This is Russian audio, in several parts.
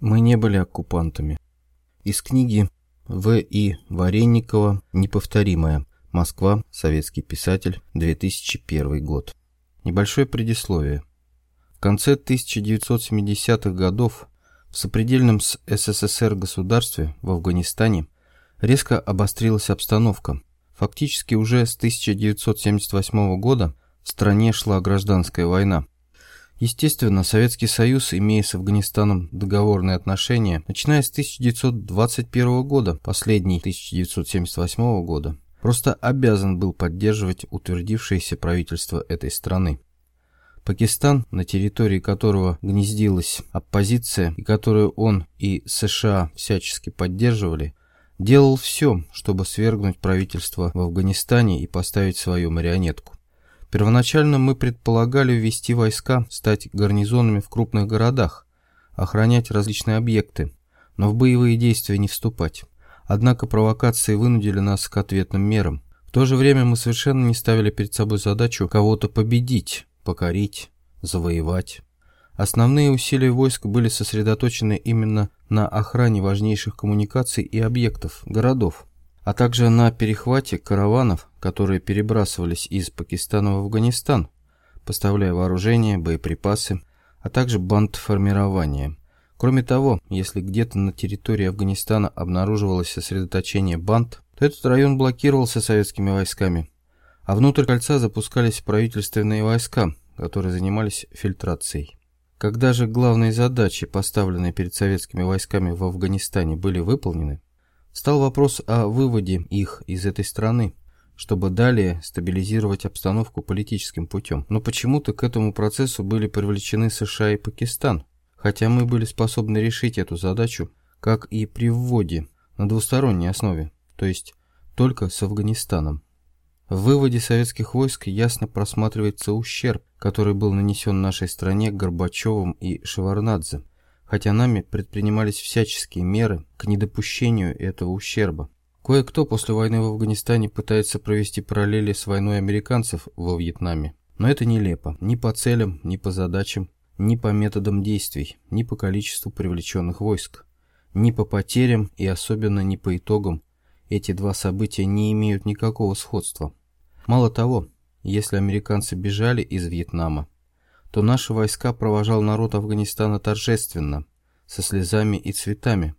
Мы не были оккупантами. Из книги В. И. Варенникова «Неповторимая. Москва. Советский писатель. 2001 год». Небольшое предисловие. В конце 1970-х годов в сопредельном с СССР государстве в Афганистане резко обострилась обстановка. Фактически уже с 1978 года в стране шла гражданская война. Естественно, Советский Союз, имея с Афганистаном договорные отношения, начиная с 1921 года, последний 1978 года, просто обязан был поддерживать утвердившееся правительство этой страны. Пакистан, на территории которого гнездилась оппозиция и которую он и США всячески поддерживали, делал все, чтобы свергнуть правительство в Афганистане и поставить свою марионетку. Первоначально мы предполагали ввести войска, стать гарнизонами в крупных городах, охранять различные объекты, но в боевые действия не вступать. Однако провокации вынудили нас к ответным мерам. В то же время мы совершенно не ставили перед собой задачу кого-то победить, покорить, завоевать. Основные усилия войск были сосредоточены именно на охране важнейших коммуникаций и объектов, городов а также на перехвате караванов, которые перебрасывались из Пакистана в Афганистан, поставляя вооружение, боеприпасы, а также бандформирование. Кроме того, если где-то на территории Афганистана обнаруживалось сосредоточение банд, то этот район блокировался советскими войсками, а внутрь кольца запускались правительственные войска, которые занимались фильтрацией. Когда же главные задачи, поставленные перед советскими войсками в Афганистане, были выполнены, Стал вопрос о выводе их из этой страны, чтобы далее стабилизировать обстановку политическим путем. Но почему-то к этому процессу были привлечены США и Пакистан, хотя мы были способны решить эту задачу, как и при вводе, на двусторонней основе, то есть только с Афганистаном. В выводе советских войск ясно просматривается ущерб, который был нанесен нашей стране Горбачевым и Шеварнадзе – хотя нами предпринимались всяческие меры к недопущению этого ущерба. Кое-кто после войны в Афганистане пытается провести параллели с войной американцев во Вьетнаме. Но это нелепо ни по целям, ни по задачам, ни по методам действий, ни по количеству привлеченных войск, ни по потерям и особенно не по итогам. Эти два события не имеют никакого сходства. Мало того, если американцы бежали из Вьетнама, то наши войска провожал народ Афганистана торжественно, со слезами и цветами,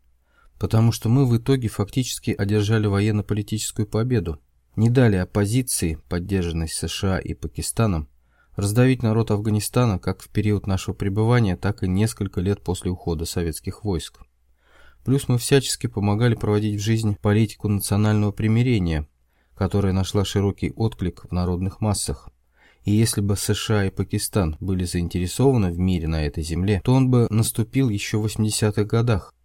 потому что мы в итоге фактически одержали военно-политическую победу, не дали оппозиции, поддержанной США и Пакистаном, раздавить народ Афганистана как в период нашего пребывания, так и несколько лет после ухода советских войск. Плюс мы всячески помогали проводить в жизнь политику национального примирения, которая нашла широкий отклик в народных массах. И если бы США и Пакистан были заинтересованы в мире на этой земле, то он бы наступил еще в 80-х годах.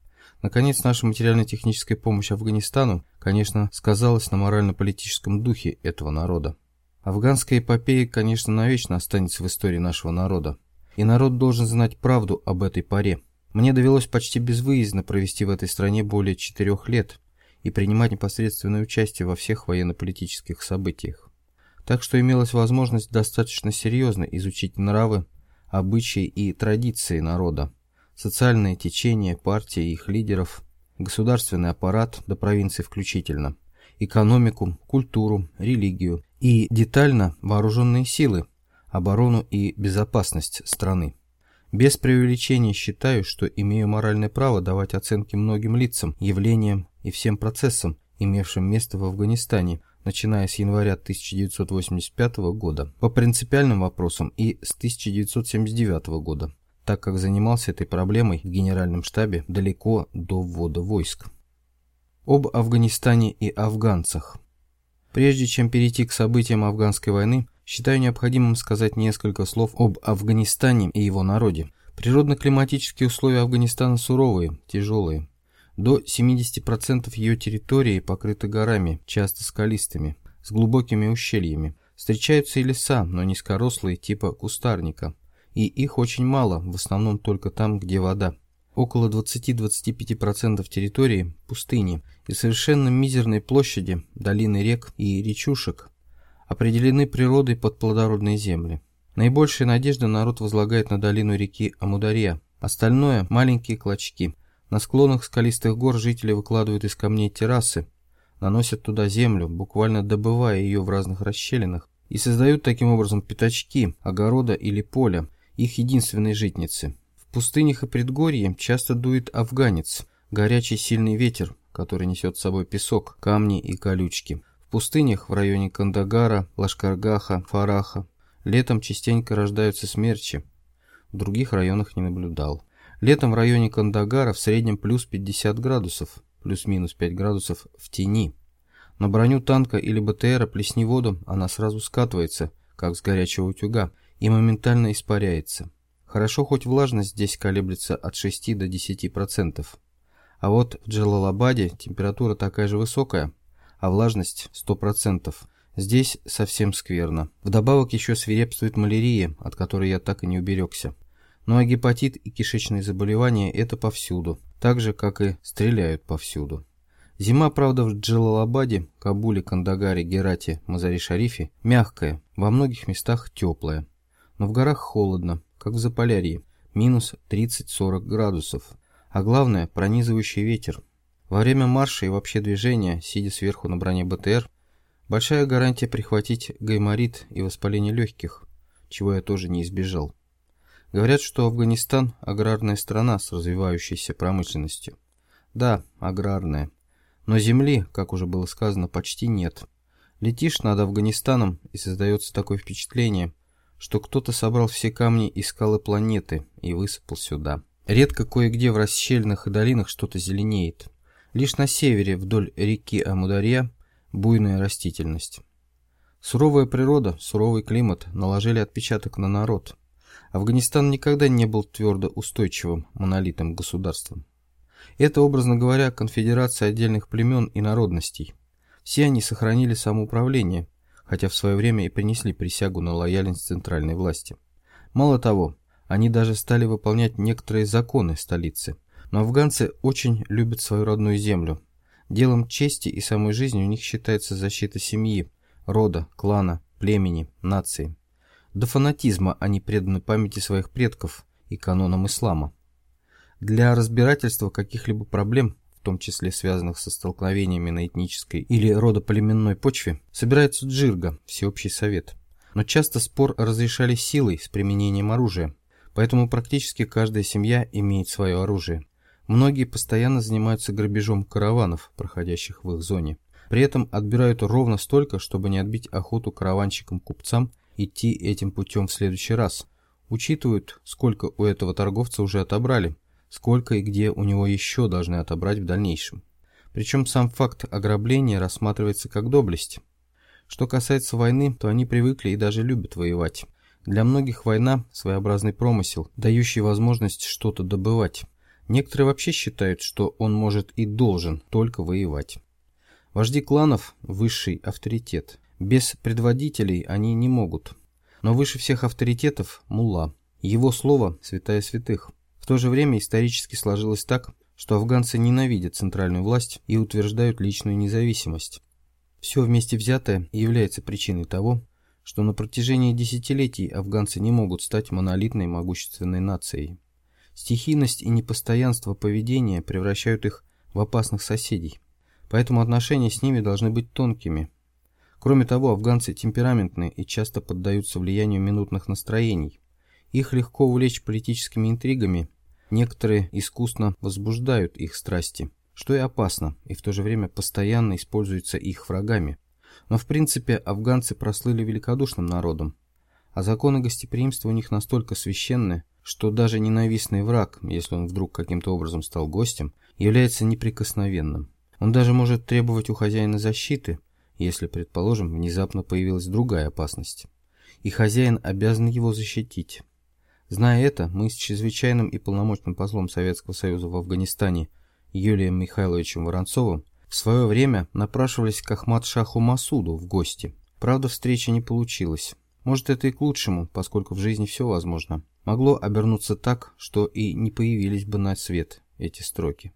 Наконец, наша материально-техническая помощь Афганистану, конечно, сказалась на морально-политическом духе этого народа. Афганская эпопея, конечно, навечно останется в истории нашего народа. И народ должен знать правду об этой паре. Мне довелось почти безвыездно провести в этой стране более четырех лет и принимать непосредственное участие во всех военно-политических событиях так что имелась возможность достаточно серьезно изучить нравы, обычаи и традиции народа, социальные течения, партии и их лидеров, государственный аппарат до провинции включительно, экономику, культуру, религию и детально вооруженные силы, оборону и безопасность страны. Без преувеличения считаю, что имею моральное право давать оценки многим лицам, явлениям и всем процессам, имевшим место в Афганистане – начиная с января 1985 года, по принципиальным вопросам и с 1979 года, так как занимался этой проблемой в Генеральном штабе далеко до ввода войск. Об Афганистане и афганцах. Прежде чем перейти к событиям афганской войны, считаю необходимым сказать несколько слов об Афганистане и его народе. Природно-климатические условия Афганистана суровые, тяжелые. До 70% ее территории покрыты горами, часто скалистыми, с глубокими ущельями. Встречаются и леса, но низкорослые типа кустарника. И их очень мало, в основном только там, где вода. Около 20-25% территории – пустыни, и совершенно мизерной площади, долины рек и речушек определены природой под плодородные земли. Наибольшая надежда народ возлагает на долину реки Амударья, остальное – маленькие клочки – На склонах скалистых гор жители выкладывают из камней террасы, наносят туда землю, буквально добывая ее в разных расщелинах, и создают таким образом пятачки, огорода или поля, их единственной житницы. В пустынях и предгорье часто дует афганец, горячий сильный ветер, который несет с собой песок, камни и колючки. В пустынях в районе Кандагара, Лашкаргаха, Фараха летом частенько рождаются смерчи, в других районах не наблюдал. Летом в районе Кандагара в среднем плюс 50 градусов, плюс-минус 5 градусов в тени. На броню танка или БТРа плесни воду, она сразу скатывается, как с горячего утюга, и моментально испаряется. Хорошо, хоть влажность здесь колеблется от 6 до 10%. А вот в Джалалабаде температура такая же высокая, а влажность 100%. Здесь совсем скверно. Вдобавок еще свирепствует малярия, от которой я так и не уберегся. Ну а гепатит и кишечные заболевания – это повсюду, так же, как и стреляют повсюду. Зима, правда, в Джалалабаде, Кабуле, Кандагаре, Герате, Мазари-Шарифе мягкая, во многих местах теплая. Но в горах холодно, как в Заполярье, минус 30-40 градусов. А главное, пронизывающий ветер. Во время марша и вообще движения, сидя сверху на броне БТР, большая гарантия прихватить гайморит и воспаление легких, чего я тоже не избежал. Говорят, что Афганистан – аграрная страна с развивающейся промышленностью. Да, аграрная. Но земли, как уже было сказано, почти нет. Летишь над Афганистаном, и создается такое впечатление, что кто-то собрал все камни и скалы планеты и высыпал сюда. Редко кое-где в расщельных и долинах что-то зеленеет. Лишь на севере, вдоль реки Амударья, буйная растительность. Суровая природа, суровый климат наложили отпечаток на народ – Афганистан никогда не был твердо устойчивым монолитным государством. Это, образно говоря, конфедерация отдельных племен и народностей. Все они сохранили самоуправление, хотя в свое время и принесли присягу на лояльность центральной власти. Мало того, они даже стали выполнять некоторые законы столицы. Но афганцы очень любят свою родную землю. Делом чести и самой жизни у них считается защита семьи, рода, клана, племени, нации. До фанатизма они преданы памяти своих предков и канонам ислама. Для разбирательства каких-либо проблем, в том числе связанных со столкновениями на этнической или родоплеменной почве, собирается джирга, всеобщий совет. Но часто спор разрешали силой с применением оружия, поэтому практически каждая семья имеет свое оружие. Многие постоянно занимаются грабежом караванов, проходящих в их зоне. При этом отбирают ровно столько, чтобы не отбить охоту караванщикам-купцам идти этим путем в следующий раз. Учитывают, сколько у этого торговца уже отобрали, сколько и где у него еще должны отобрать в дальнейшем. Причем сам факт ограбления рассматривается как доблесть. Что касается войны, то они привыкли и даже любят воевать. Для многих война – своеобразный промысел, дающий возможность что-то добывать. Некоторые вообще считают, что он может и должен только воевать. Вожди кланов – высший авторитет. Без предводителей они не могут. Но выше всех авторитетов – мулла. Его слово – святая святых. В то же время исторически сложилось так, что афганцы ненавидят центральную власть и утверждают личную независимость. Все вместе взятое является причиной того, что на протяжении десятилетий афганцы не могут стать монолитной могущественной нацией. Стихийность и непостоянство поведения превращают их в опасных соседей. Поэтому отношения с ними должны быть тонкими, Кроме того, афганцы темпераментны и часто поддаются влиянию минутных настроений. Их легко увлечь политическими интригами, некоторые искусно возбуждают их страсти, что и опасно, и в то же время постоянно используется их врагами. Но в принципе афганцы прослыли великодушным народом, а законы гостеприимства у них настолько священны, что даже ненавистный враг, если он вдруг каким-то образом стал гостем, является неприкосновенным. Он даже может требовать у хозяина защиты – если, предположим, внезапно появилась другая опасность. И хозяин обязан его защитить. Зная это, мы с чрезвычайным и полномочным послом Советского Союза в Афганистане Юлием Михайловичем Воронцовым в свое время напрашивались к Ахмад Шаху Масуду в гости. Правда, встреча не получилась. Может, это и к лучшему, поскольку в жизни все возможно. Могло обернуться так, что и не появились бы на свет эти строки.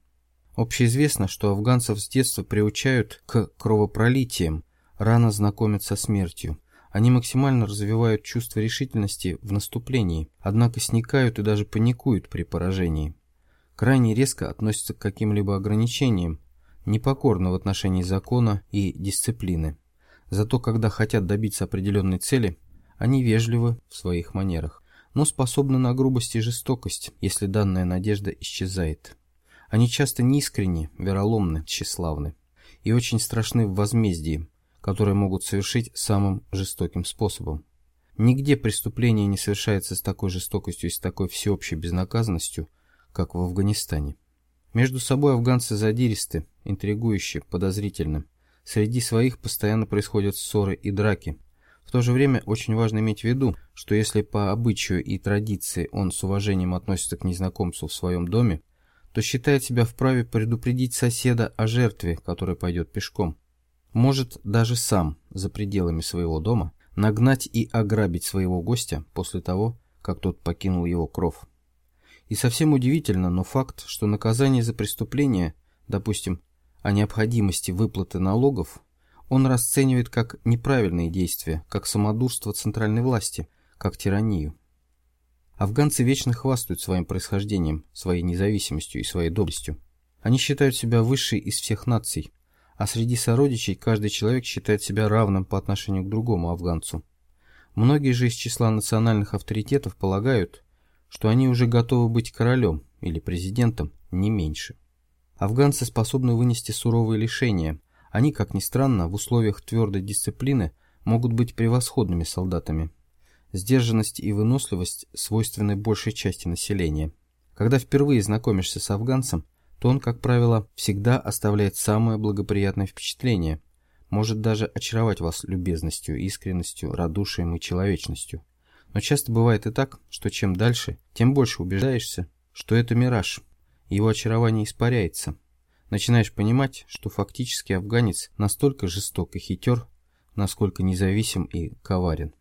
Общеизвестно, что афганцев с детства приучают к кровопролитиям, рано знакомят со смертью. Они максимально развивают чувство решительности в наступлении, однако сникают и даже паникуют при поражении. крайне резко относятся к каким-либо ограничениям, непокорны в отношении закона и дисциплины. Зато когда хотят добиться определенной цели, они вежливы в своих манерах, но способны на грубость и жестокость, если данная надежда исчезает. Они часто неискренни, вероломны, тщеславны и очень страшны в возмездии, которое могут совершить самым жестоким способом. Нигде преступление не совершается с такой жестокостью и с такой всеобщей безнаказанностью, как в Афганистане. Между собой афганцы задиристы, интригующие, подозрительны. Среди своих постоянно происходят ссоры и драки. В то же время очень важно иметь в виду, что если по обычаю и традиции он с уважением относится к незнакомцу в своем доме, то считает себя вправе предупредить соседа о жертве, которая пойдет пешком. Может даже сам, за пределами своего дома, нагнать и ограбить своего гостя после того, как тот покинул его кров. И совсем удивительно, но факт, что наказание за преступление, допустим, о необходимости выплаты налогов, он расценивает как неправильные действия, как самодурство центральной власти, как тиранию. Афганцы вечно хвастают своим происхождением, своей независимостью и своей доблестью. Они считают себя высшей из всех наций, а среди сородичей каждый человек считает себя равным по отношению к другому афганцу. Многие же из числа национальных авторитетов полагают, что они уже готовы быть королем или президентом не меньше. Афганцы способны вынести суровые лишения. Они, как ни странно, в условиях твердой дисциплины могут быть превосходными солдатами. Сдержанность и выносливость свойственны большей части населения. Когда впервые знакомишься с афганцем, то он, как правило, всегда оставляет самое благоприятное впечатление, может даже очаровать вас любезностью, искренностью, радушием и человечностью. Но часто бывает и так, что чем дальше, тем больше убеждаешься, что это мираж, его очарование испаряется. Начинаешь понимать, что фактически афганец настолько жесток и хитер, насколько независим и коварен.